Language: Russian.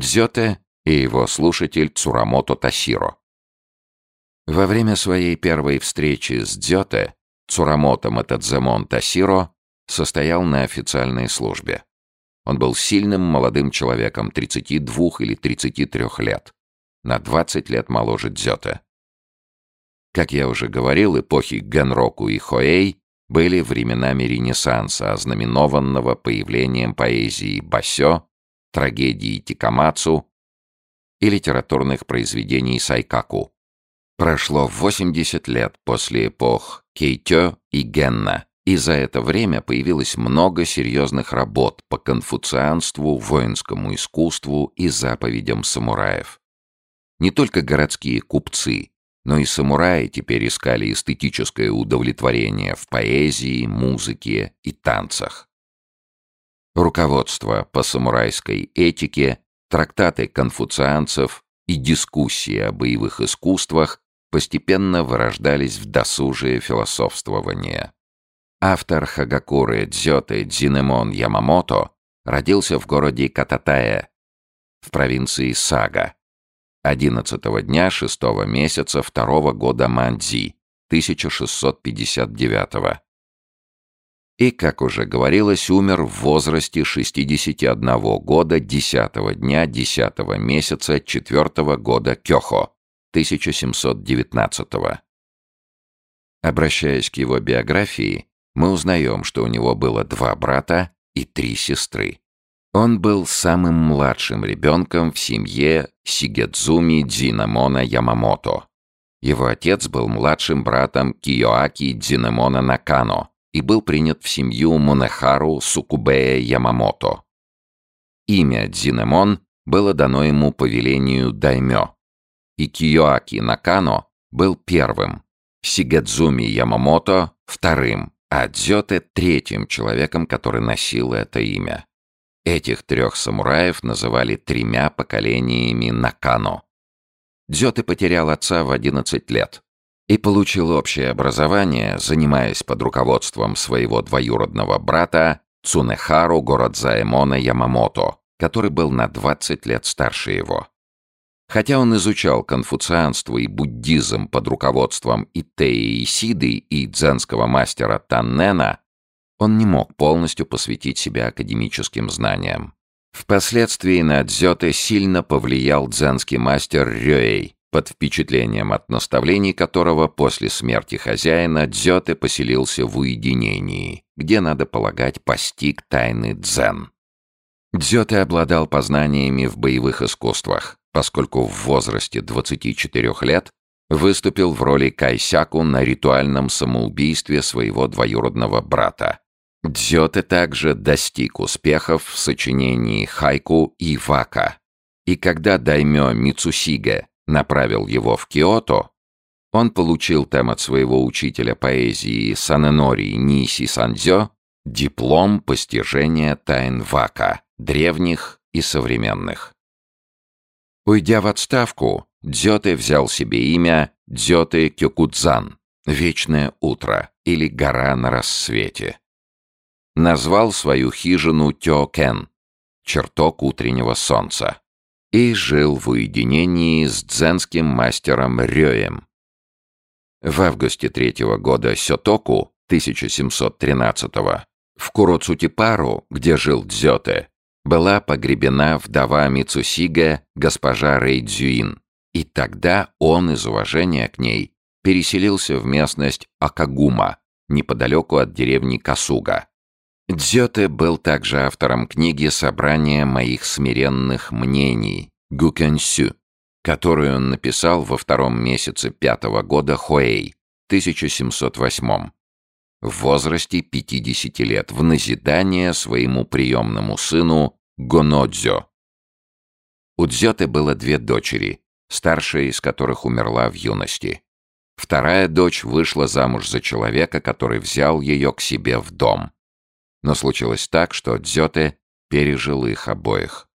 Дзёте и его слушатель Цурамото Тасиро. Во время своей первой встречи с Дзёте Цурамото Матадземон Тасиро состоял на официальной службе. Он был сильным молодым человеком 32 или 33 лет, на 20 лет моложе Дзёте. Как я уже говорил, эпохи Генроку и Хоэй были временами Ренессанса, ознаменованного появлением поэзии басё, трагедии Тикамацу и литературных произведений Сайкаку. Прошло 80 лет после эпох Кейтё и Генна, и за это время появилось много серьезных работ по конфуцианству, воинскому искусству и заповедям самураев. Не только городские купцы, но и самураи теперь искали эстетическое удовлетворение в поэзии, музыке и танцах. Руководство по самурайской этике, трактаты конфуцианцев и дискуссии о боевых искусствах постепенно вырождались в досужие философствования. Автор Хагакуры Дзёте Дзинемон Ямамото родился в городе Кататая в провинции Сага 11 дня 6 месяца 2 года Мандзи 1659 и, как уже говорилось, умер в возрасте 61 года 10 дня 10 месяца 4 года Кёхо 1719 Обращаясь к его биографии, мы узнаем, что у него было два брата и три сестры. Он был самым младшим ребенком в семье Сигедзуми Дзинамона Ямамото. Его отец был младшим братом Киоаки Дзинамона Накано и был принят в семью Монехару Сукубея Ямамото. Имя Дзинамон было дано ему по велению даймё, и Киоаки Накано был первым, Сигедзуми Ямамото — вторым, а Дзёте — третьим человеком, который носил это имя. Этих трех самураев называли тремя поколениями Накано. Дзёте потерял отца в 11 лет и получил общее образование, занимаясь под руководством своего двоюродного брата Цунехару Городзаэмона Ямамото, который был на 20 лет старше его. Хотя он изучал конфуцианство и буддизм под руководством Итеи Исиды и дзенского мастера Таннена, он не мог полностью посвятить себя академическим знаниям. Впоследствии на Дзёте сильно повлиял дзенский мастер Рёэй, под впечатлением от наставлений которого после смерти хозяина Дзёте поселился в уединении, где, надо полагать, постиг тайны дзен. Дзёте обладал познаниями в боевых искусствах, поскольку в возрасте 24 лет выступил в роли Кайсяку на ритуальном самоубийстве своего двоюродного брата. Дзёте также достиг успехов в сочинении хайку и вака. И когда даймё Мицусиге направил его в Киото, он получил там от своего учителя поэзии Саненори Ниси Сандзё диплом постижения тайн вака, древних и современных. Уйдя в отставку, Дзёте взял себе имя Дзёте Кёкудзан — «Вечное утро» или «Гора на рассвете» назвал свою хижину Тёкен, чертог утреннего солнца, и жил в уединении с дзенским мастером Рёем. В августе третьего года Сётоку, 1713 в Куроцутипару, где жил Дзёте, была погребена вдова Мицусига, госпожа Рейдзюин, и тогда он из уважения к ней переселился в местность Акагума, неподалеку от деревни Касуга. Дзёте был также автором книги «Собрание моих смиренных мнений» Гукэнсю, которую он написал во втором месяце пятого года Хуэй, 1708 в возрасте 50 лет, в назидание своему приемному сыну Гонодзё. У Дзёте было две дочери, старшая из которых умерла в юности. Вторая дочь вышла замуж за человека, который взял ее к себе в дом. Но случилось так, что Дзёте пережил их обоих.